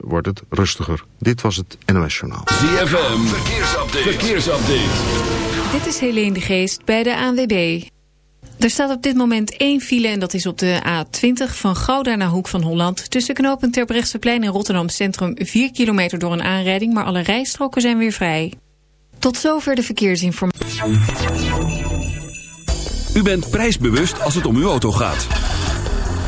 wordt het rustiger. Dit was het NOS Journaal. ZFM, verkeersupdate. verkeersupdate. Dit is Helene de Geest bij de ANWB. Er staat op dit moment één file en dat is op de A20 van Gouda naar Hoek van Holland. Tussen knooppunt Terbrechtseplein en Rotterdam Centrum 4 kilometer door een aanrijding, maar alle rijstroken zijn weer vrij. Tot zover de verkeersinformatie. U bent prijsbewust als het om uw auto gaat.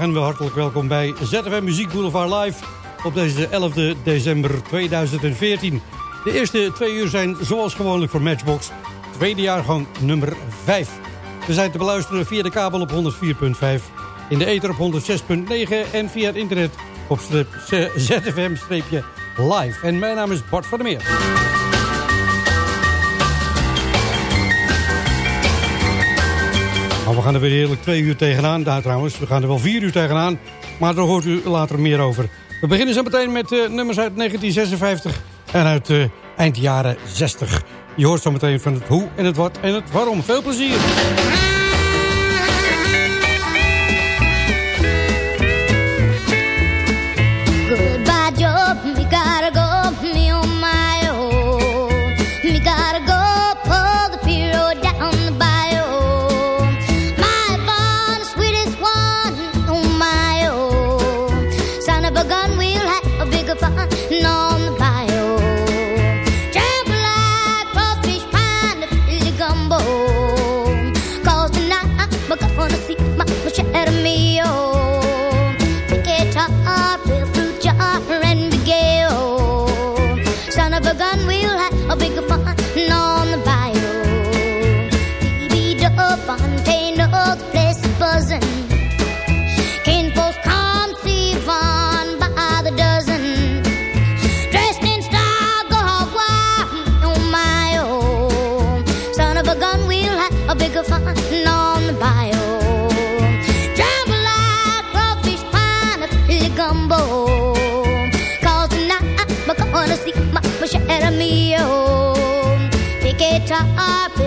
En hartelijk welkom bij ZFM Muziek Boulevard Live op deze 11 december 2014. De eerste twee uur zijn zoals gewoonlijk voor Matchbox, tweede jaargang nummer 5. We zijn te beluisteren via de kabel op 104.5, in de ether op 106.9 en via het internet op ZFM-live. En mijn naam is Bart van der Meer. We gaan er weer heerlijk twee uur tegenaan, daar trouwens. We gaan er wel vier uur tegenaan, maar daar hoort u later meer over. We beginnen zo meteen met uh, nummers uit 1956 en uit uh, eind jaren 60. Je hoort zo meteen van het hoe en het wat en het waarom. Veel plezier! Top.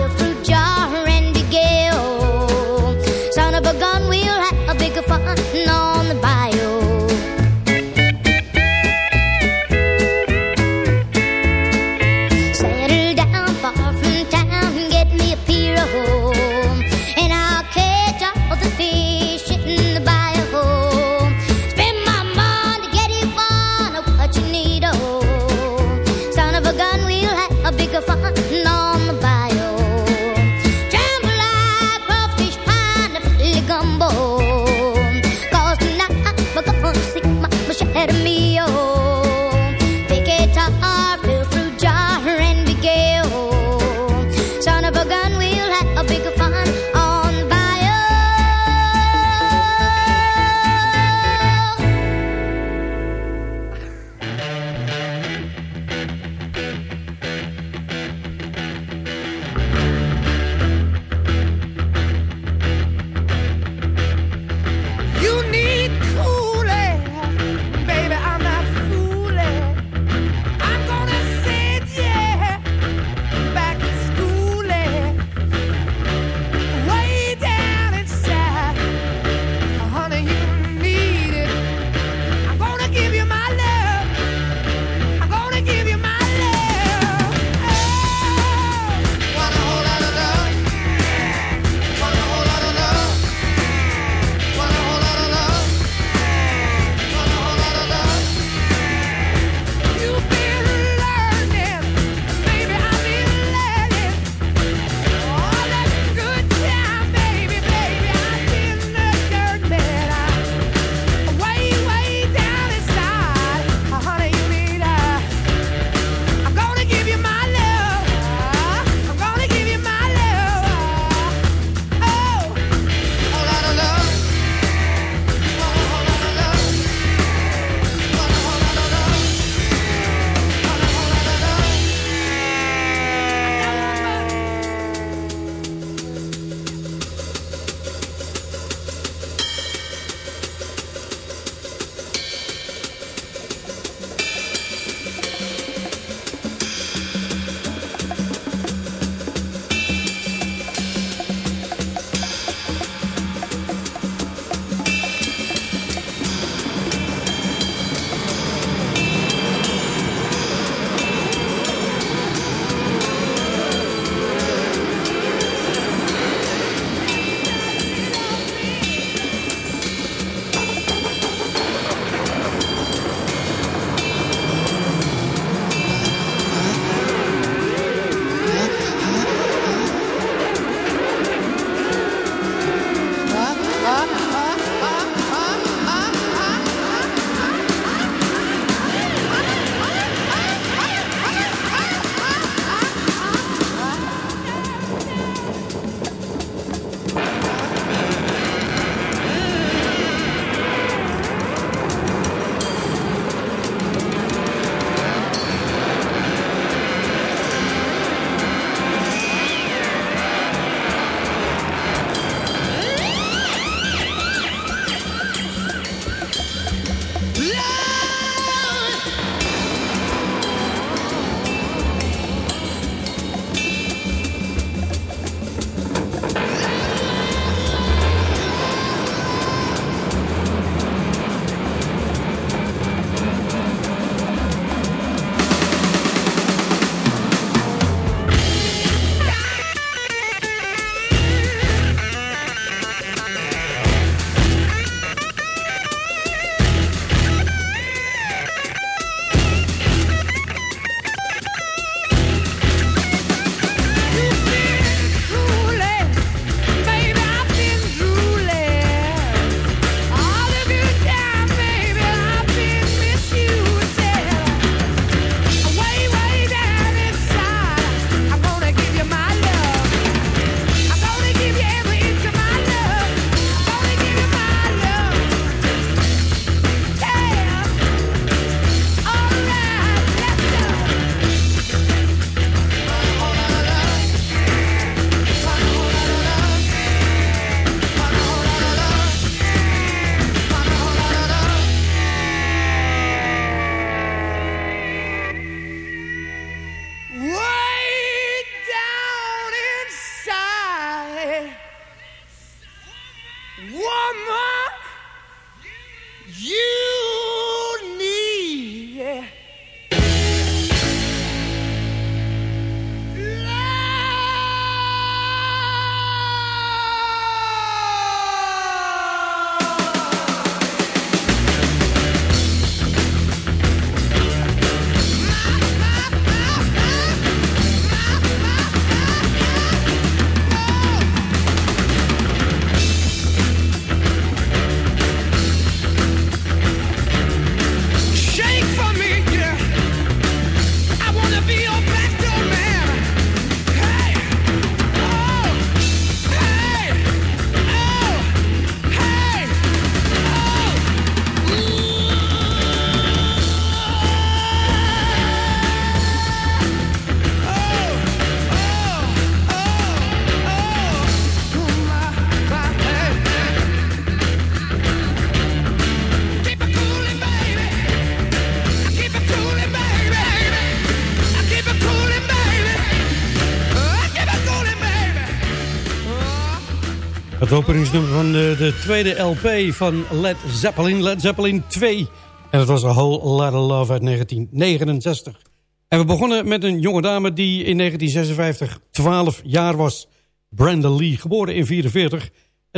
Van de, de tweede LP van Led Zeppelin, Led Zeppelin 2. En dat was A Whole Lotta Love uit 1969. En we begonnen met een jonge dame die in 1956 12 jaar was. Brenda Lee, geboren in 44. En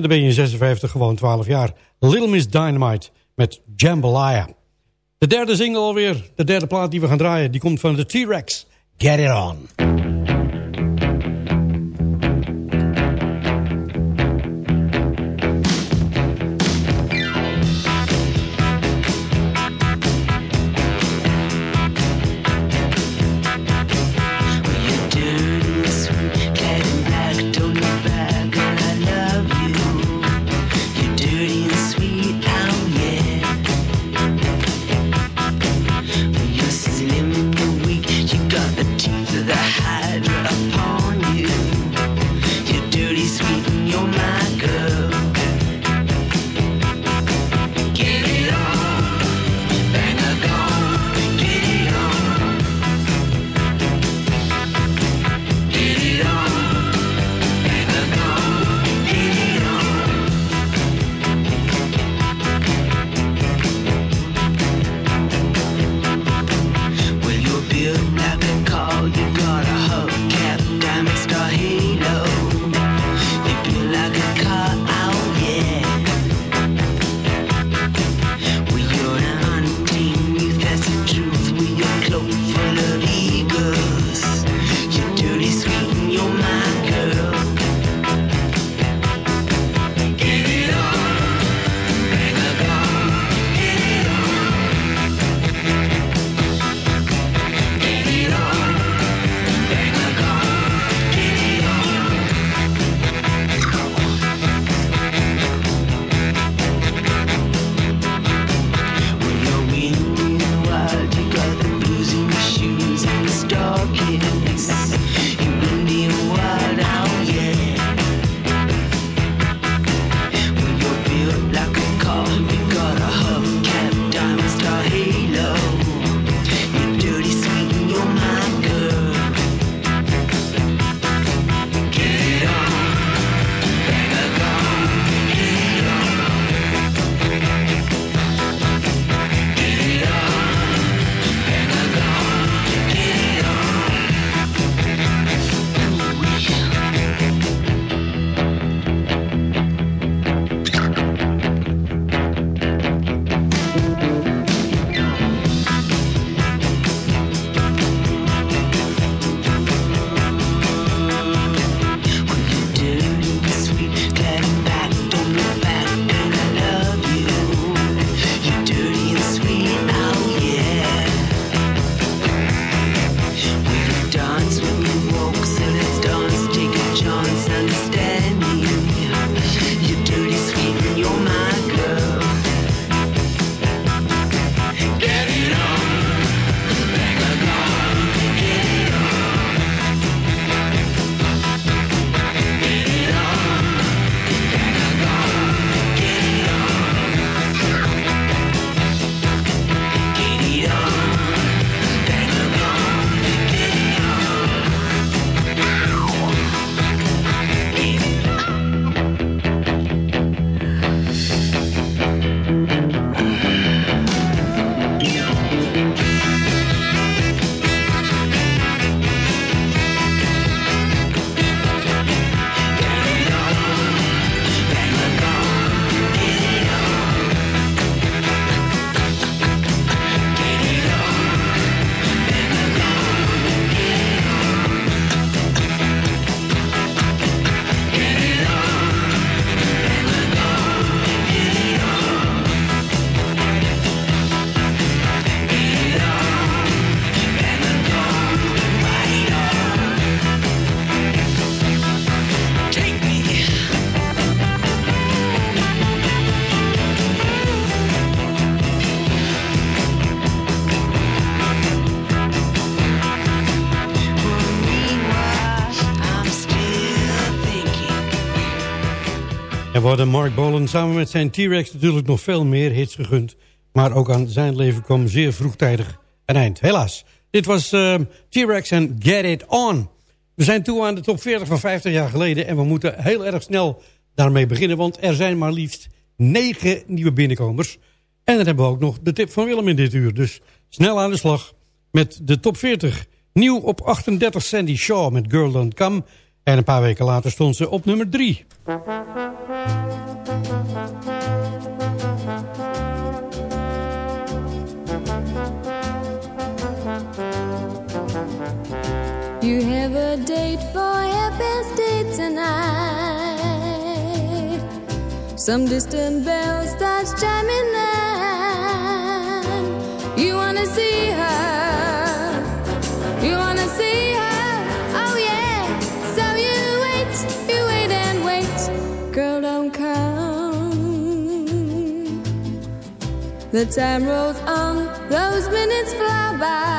dan ben je in 56 gewoon 12 jaar. Little Miss Dynamite met Jambalaya. De derde single alweer, de derde plaat die we gaan draaien... die komt van de T-Rex. Get It On. Worden Mark Bolan samen met zijn T-Rex natuurlijk nog veel meer hits gegund. Maar ook aan zijn leven kwam zeer vroegtijdig een eind. Helaas. Dit was uh, T-Rex en Get It On. We zijn toe aan de top 40 van 50 jaar geleden... en we moeten heel erg snel daarmee beginnen... want er zijn maar liefst 9 nieuwe binnenkomers. En dan hebben we ook nog de tip van Willem in dit uur. Dus snel aan de slag met de top 40. Nieuw op 38 Sandy Shaw met Girl Don't Come... En een paar weken later stond ze op nummer 3. You have a date for happy day tonight. Some distant bell starts chiming nine. The time rolls on, those minutes fly by.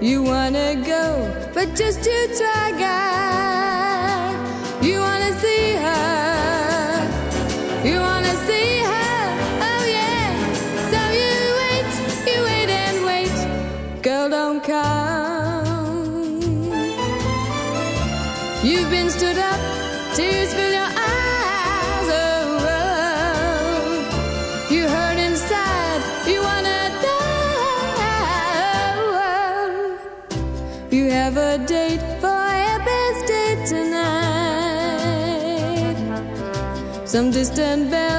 You wanna go, but just to try, guy. You wanna see her. You wanna see her. Oh yeah. So you wait, you wait and wait. Girl, don't come. You've been stood up, tears fill your have a date for a date tonight. Some distant bell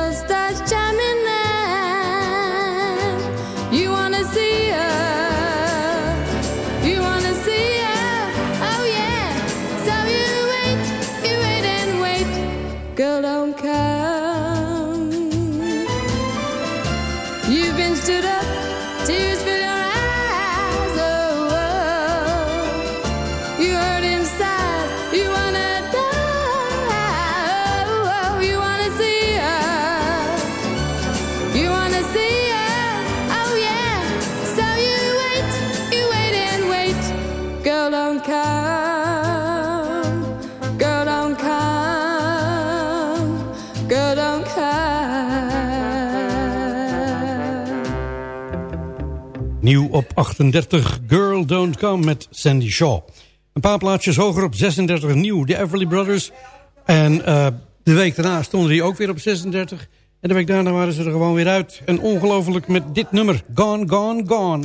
op 38, Girl Don't Come met Sandy Shaw. Een paar plaatsjes hoger op 36 nieuw, de Everly Brothers. En eh, de week daarna stonden die ook weer op 36. En de week daarna waren ze er gewoon weer uit. En ongelooflijk met dit nummer, Gone, Gone, Gone.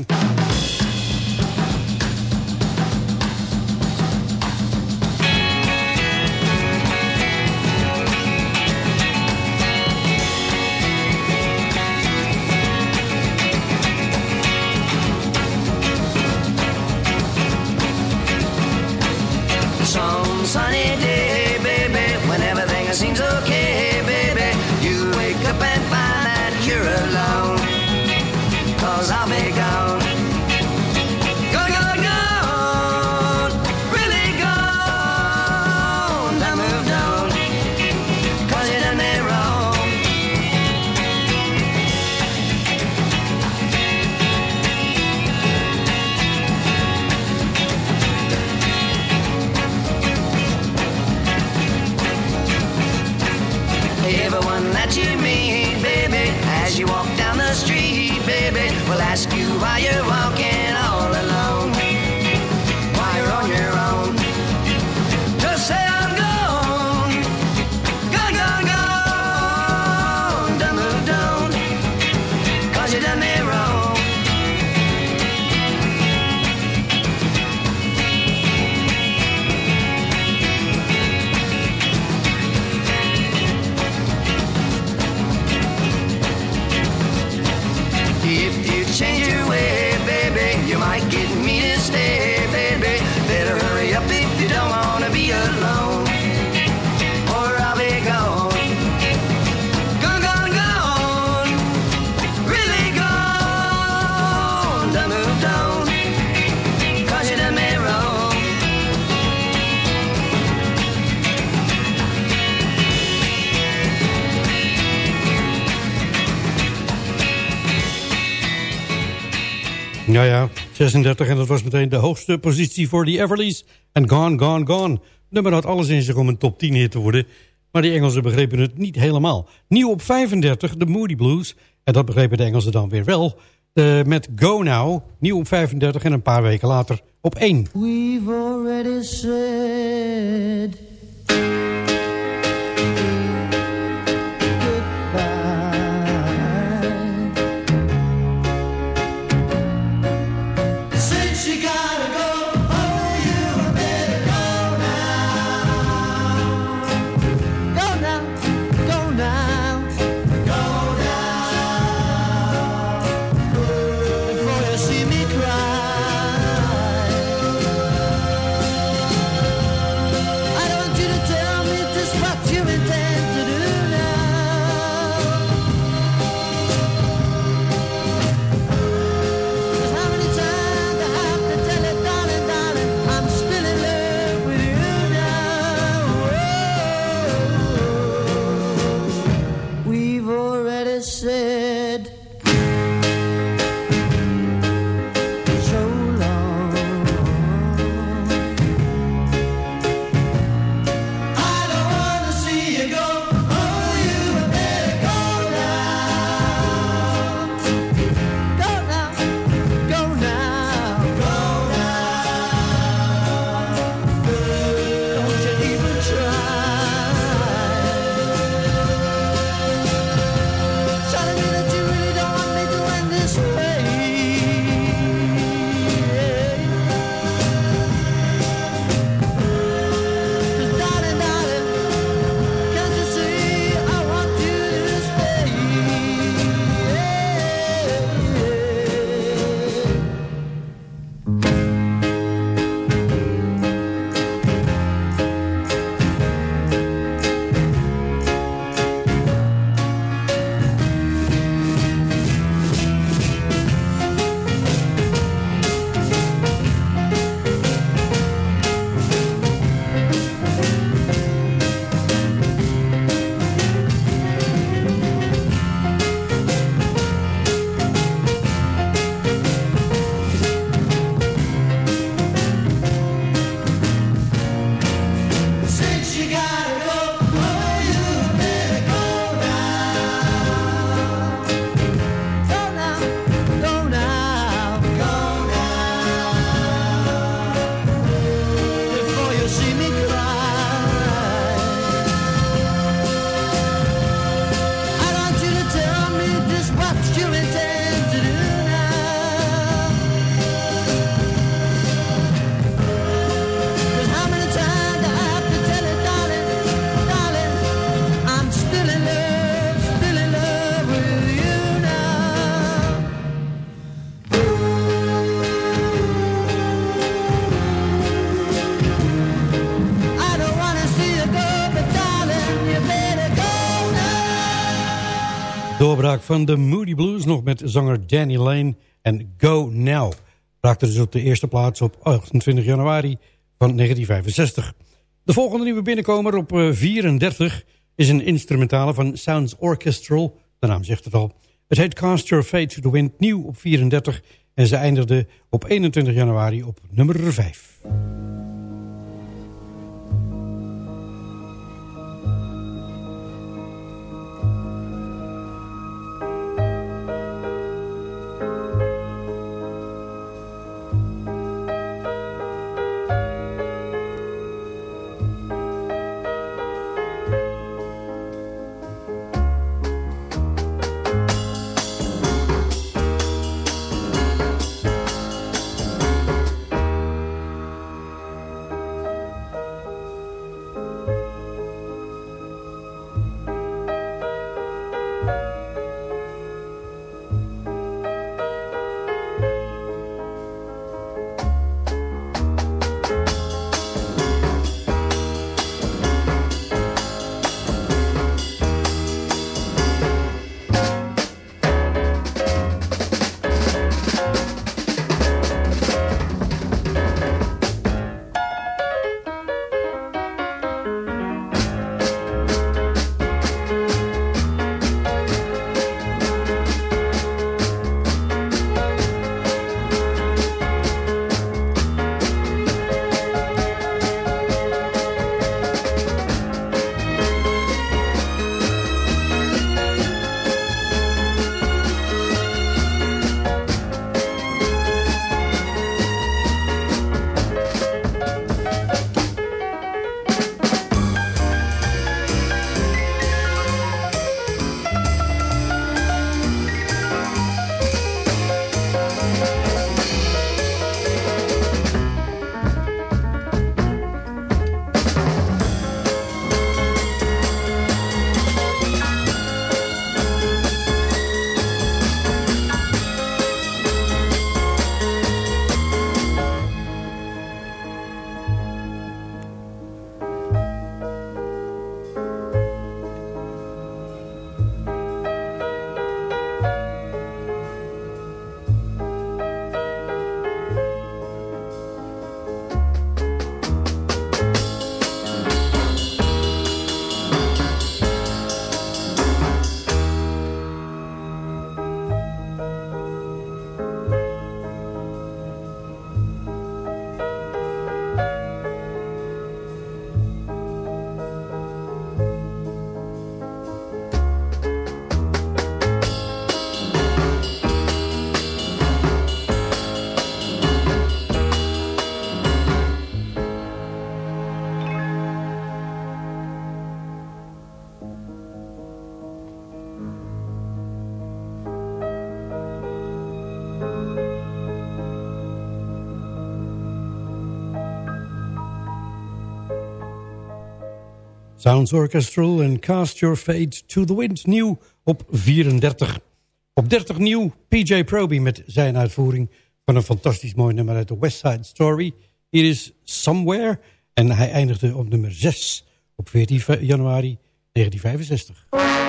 Ask you why you're Ja, ja, 36 en dat was meteen de hoogste positie voor die Everlys. En Gone, Gone, Gone. nummer had alles in zich om een top 10 hit te worden... maar die Engelsen begrepen het niet helemaal. Nieuw op 35, de Moody Blues. En dat begrepen de Engelsen dan weer wel. Eh, met Go Now, nieuw op 35 en een paar weken later op 1. We've already said van de Moody Blues nog met zanger Danny Lane en Go Now. Raakte dus op de eerste plaats op 28 januari van 1965. De volgende nieuwe binnenkomer op eh, 34 is een instrumentale van Sounds Orchestral. De naam zegt het al. Het heet Cast Your Fate to the Wind, nieuw op 34. En ze eindigde op 21 januari op nummer 5. Sounds Orchestral en Cast Your Fate to the Wind. Nieuw op 34. Op 30 nieuw PJ Proby met zijn uitvoering van een fantastisch mooi nummer uit de West Side Story. Hier is Somewhere en hij eindigde op nummer 6 op 14 januari 1965.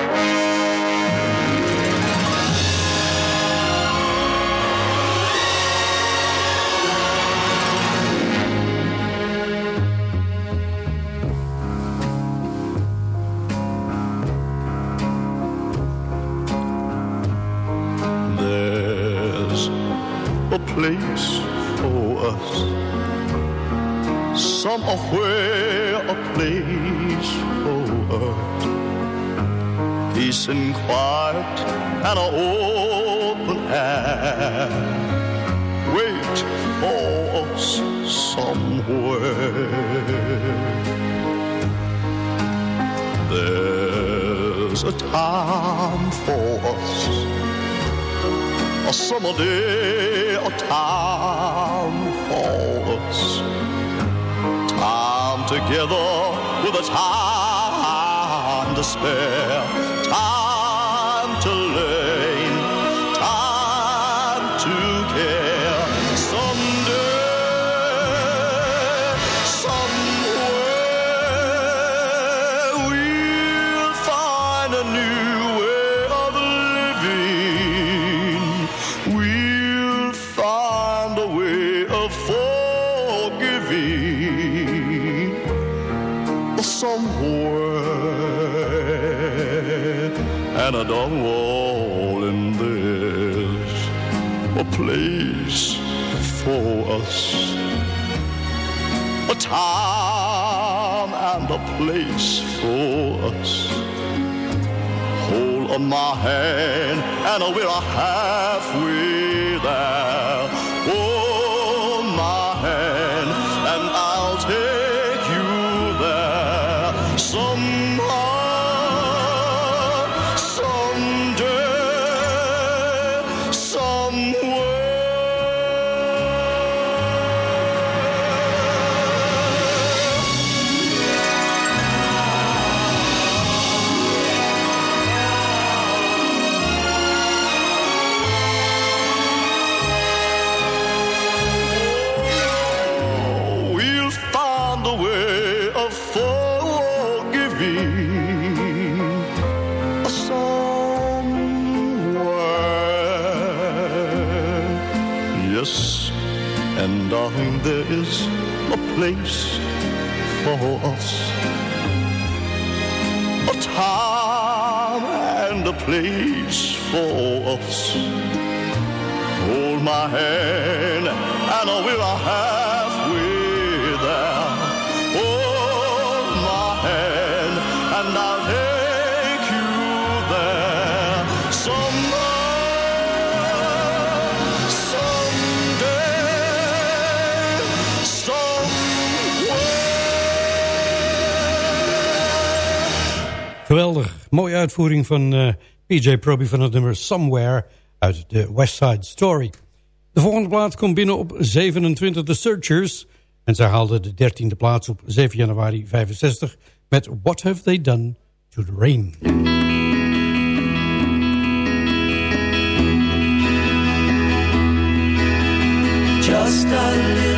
Open air. Wait for us somewhere. There's a time for us a summer day, a time for us. Time together with a time to spare. Time and a place for us. Hold on my hand, and we're halfway place for us. A time and a place for us. Hold my hand, Mooie uitvoering van eh, PJ Proby van het nummer Somewhere uit de West Side Story. De volgende plaat komt binnen op 27 The Searchers. En zij haalden de 13e plaats op 7 januari 65 met What Have They Done to the Rain. Just a little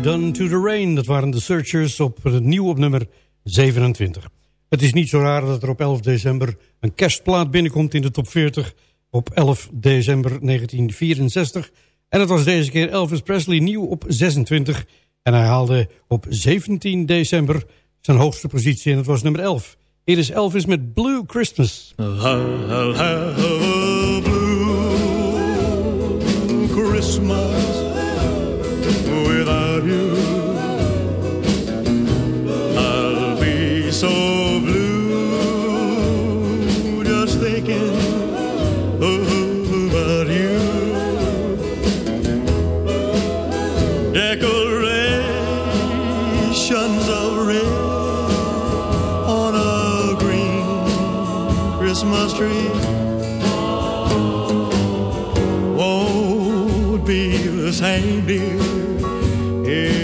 Done to the Rain? Dat waren de Searchers op eh, nieuw op nummer 27. Het is niet zo raar dat er op 11 december een kerstplaat binnenkomt in de top 40 op 11 december 1964. En het was deze keer Elvis Presley nieuw op 26. En hij haalde op 17 december zijn hoogste positie en het was nummer 11. Hier is Elvis met Blue Christmas. Blue Christmas Decorations of red on a green Christmas tree. Won't be the same, dear, if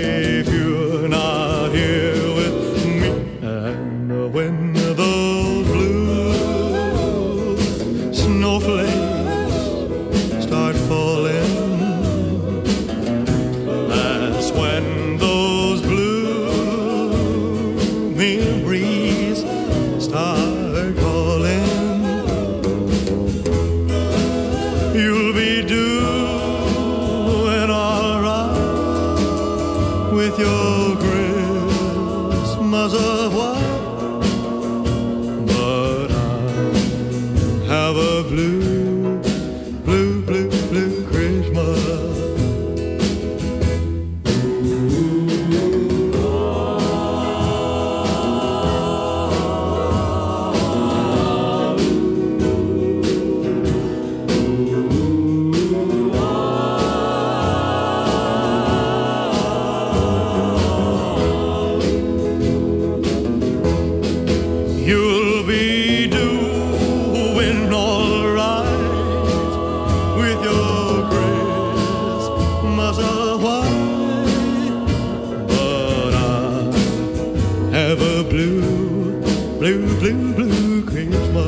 blue, blue, blue, Christmas.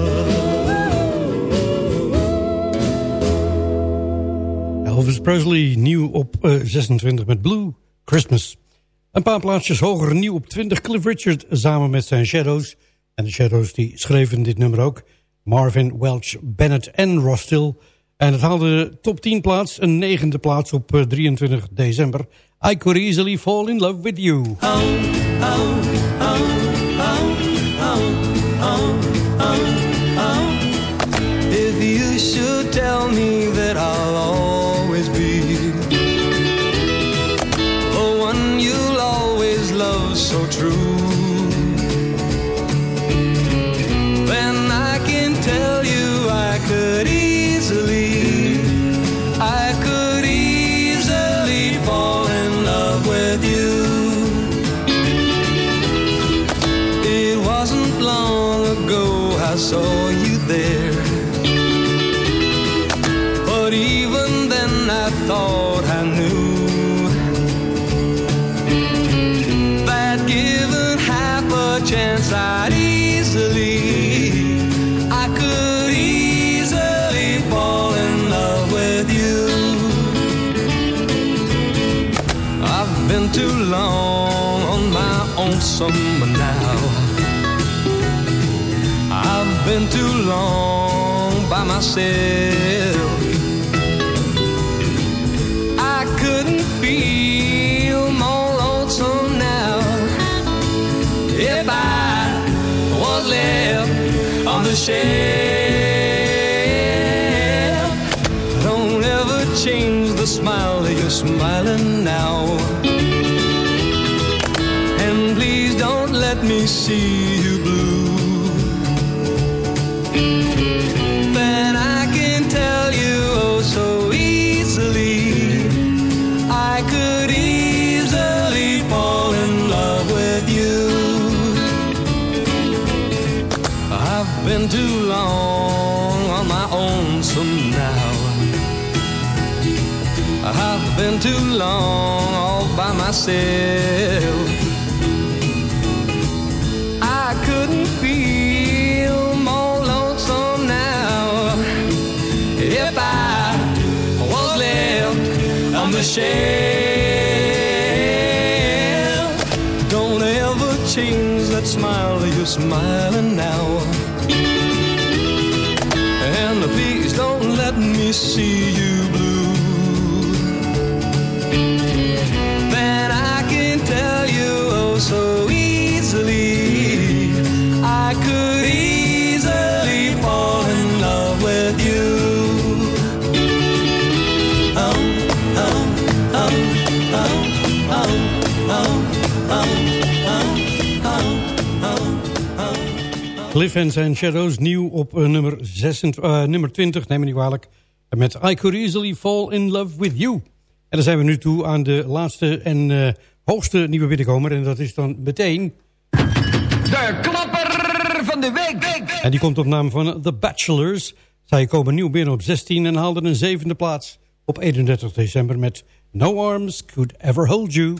Elvis Presley nieuw op eh, 26 met Blue Christmas. Een paar plaatsjes hoger nieuw op 20 Cliff Richard samen met zijn Shadows. En de Shadows die schreven dit nummer ook. Marvin, Welch, Bennett en Ross Till. En het haalde de top 10 plaats, een negende plaats op eh, 23 december. I could easily fall in love with you. If summer now. I've been too long by myself. I couldn't feel more lonesome now if I was left on the shelf. See you blue. Then I can tell you oh so easily. I could easily fall in love with you. I've been too long on my own, so now I've been too long all by myself. shell. Don't ever change that smile you're smiling now. And please don't let me see you Cliff and Shadows, nieuw op eh, nummer, 26, eh, nummer 20, neem me niet kwalijk. Met I Could Easily Fall In Love With You. En dan zijn we nu toe aan de laatste en eh, hoogste nieuwe binnenkomer. En dat is dan meteen... De klapper van de week. En die komt op naam van The Bachelors. Zij komen nieuw binnen op 16 en haalden een zevende plaats op 31 december met No Arms Could Ever Hold You.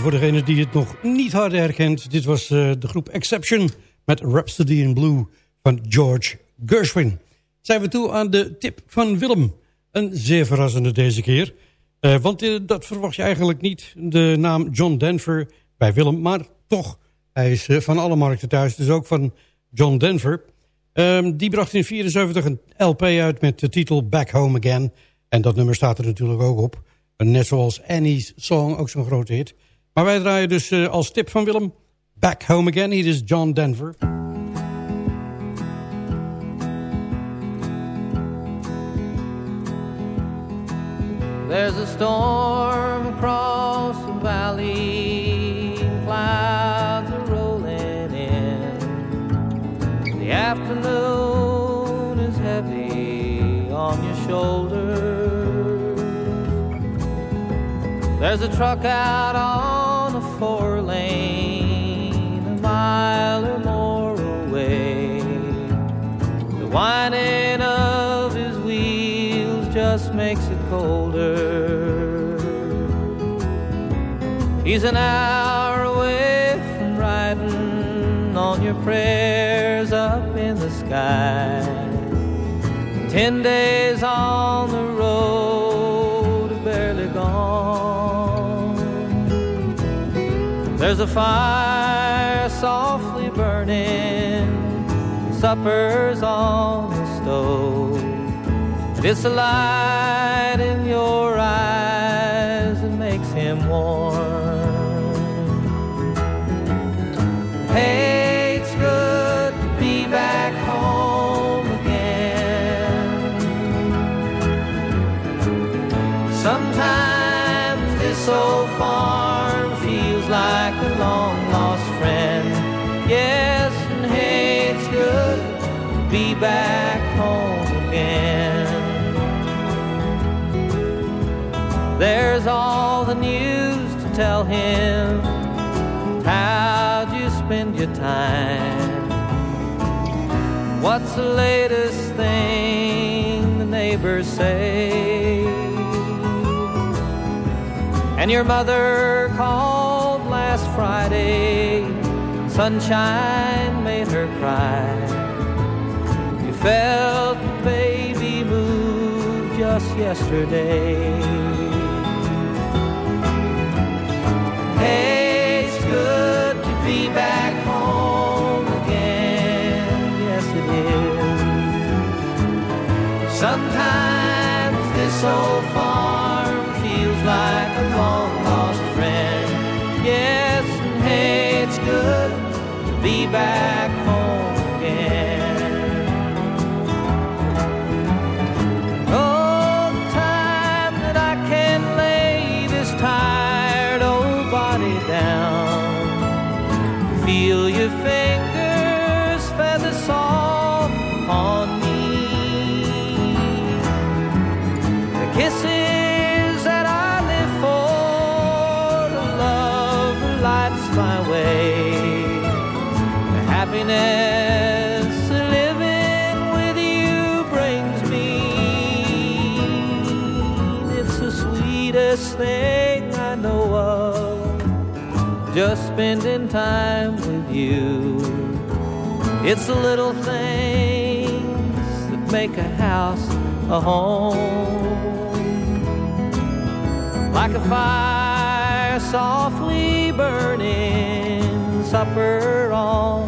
Voor degene die het nog niet hadden herkend... dit was eh, de groep Exception met Rhapsody in Blue van George Gershwin. Zijn we toe aan de tip van Willem. Een zeer verrassende deze keer. Eh, want eh, dat verwacht je eigenlijk niet, de naam John Denver bij Willem. Maar toch, hij is van alle markten thuis, dus ook van John Denver. Ehm, die bracht in 1974 een LP uit met de titel Back Home Again. En dat nummer staat er natuurlijk ook op. Net zoals Annie's Song, ook zo'n grote hit. Maar wij draaien dus eh, als tip van Willem... Back Home Again, hier is John Denver. There's a storm across the valley, clouds are rolling in. The afternoon is heavy on your shoulders. There's a truck out on four lane, a mile or more away. The whining of his wheels just makes it colder. He's an hour away from riding on your prayers up in the sky. Ten days on There's a fire softly burning, supper's on the stove. It's the light in your eyes that makes him warm. Hey, There's all the news to tell him. How'd you spend your time? What's the latest thing the neighbors say? And your mother called last Friday. Sunshine made her cry. You felt the baby move just yesterday. Hey, it's good to be back home again. Yes, it is. Sometimes this old farm feels like a long lost friend. Yes, and hey, it's good to be back spending time with you. It's the little things that make a house a home. Like a fire softly burning, supper on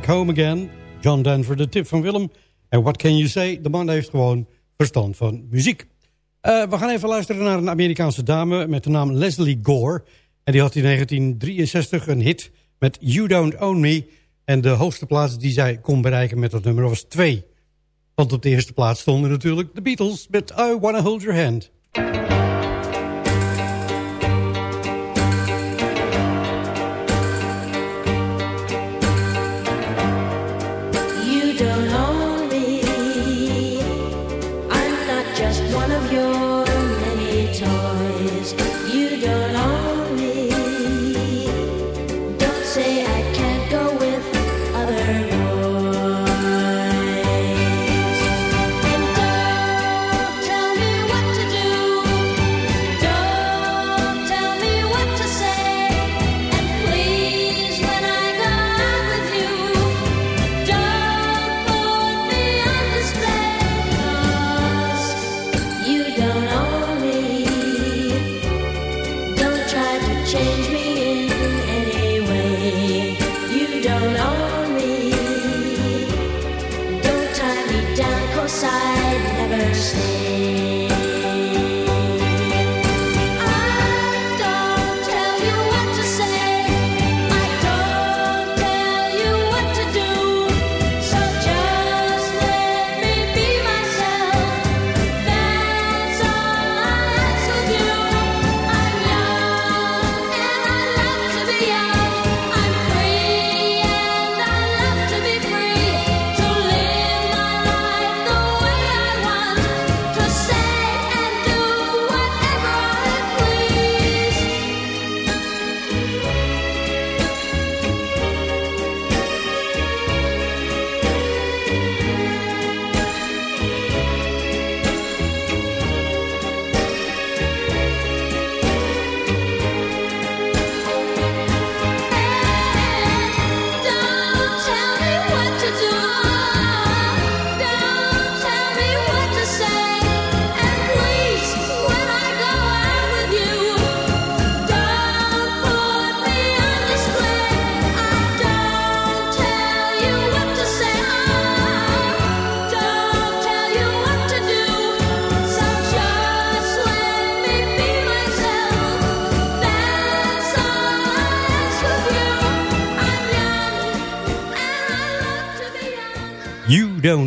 Back Home Again, John Denver, de tip van Willem. En What Can You Say, de man heeft gewoon verstand van muziek. Eh, we gaan even luisteren naar een Amerikaanse dame met de naam Leslie Gore. En die had in 1963 een hit met You Don't Own Me. En de hoogste plaats die zij kon bereiken met dat nummer was 2. Want op de eerste plaats stonden natuurlijk de Beatles met I Wanna Hold Your Hand.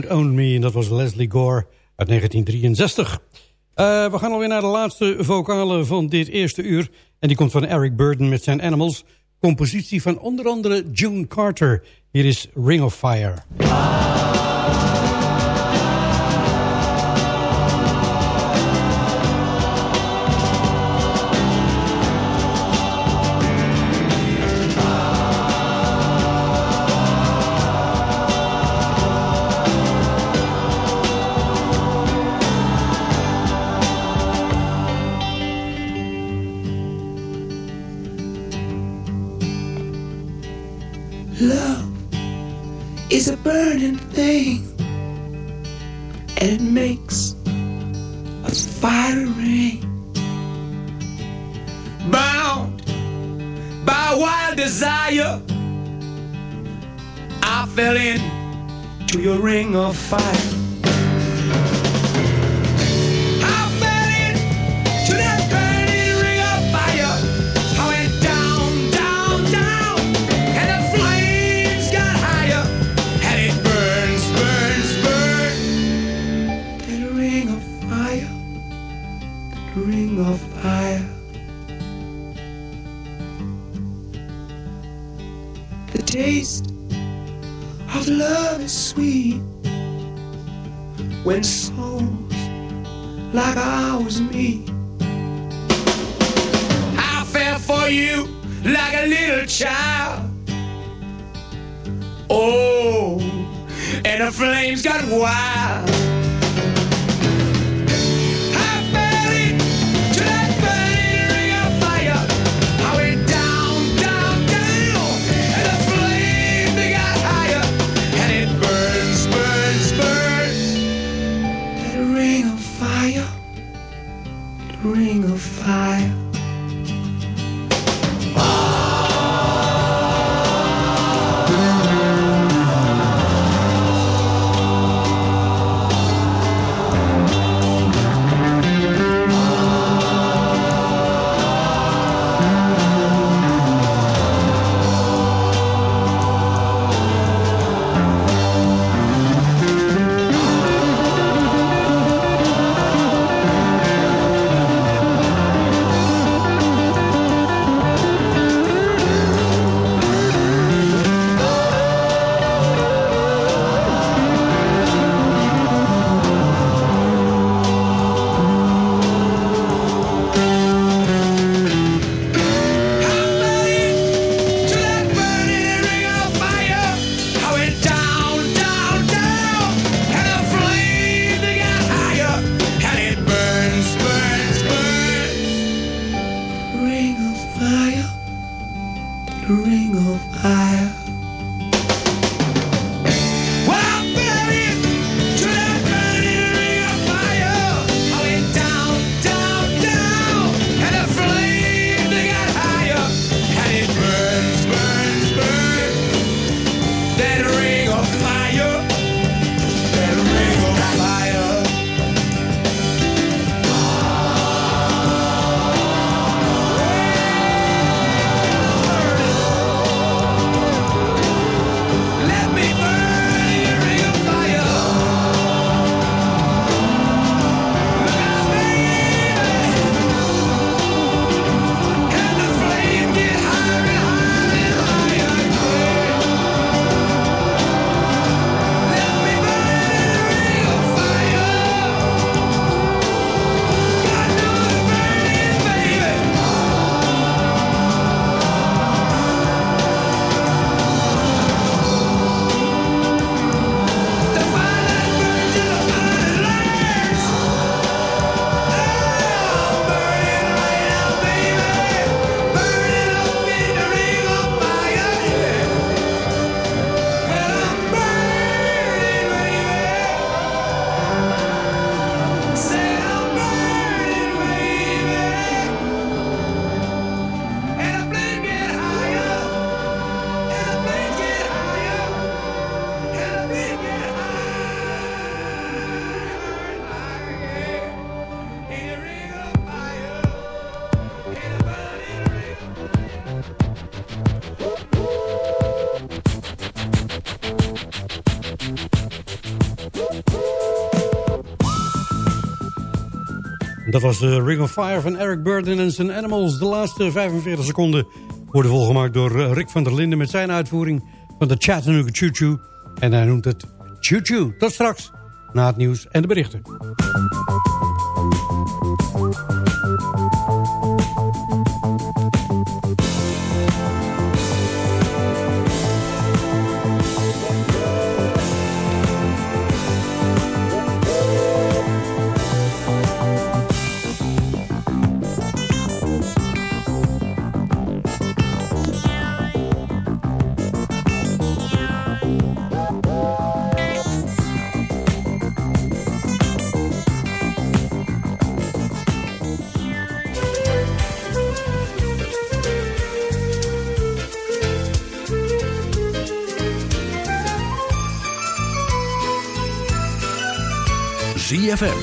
Don't Own Me. En dat was Leslie Gore uit 1963. Eh, we gaan alweer naar de laatste vocale van dit eerste uur. En die komt van Eric Burden met zijn Animals. Compositie van onder andere June Carter. Hier is Ring of Fire. Was de Ring of Fire van Eric Burden en zijn Animals. De laatste 45 seconden worden volgemaakt door eh, Rick van der Linden... met zijn uitvoering van de Chattanooga Choo Choo. En hij noemt het Choo Choo. Tot straks, na het nieuws en de berichten.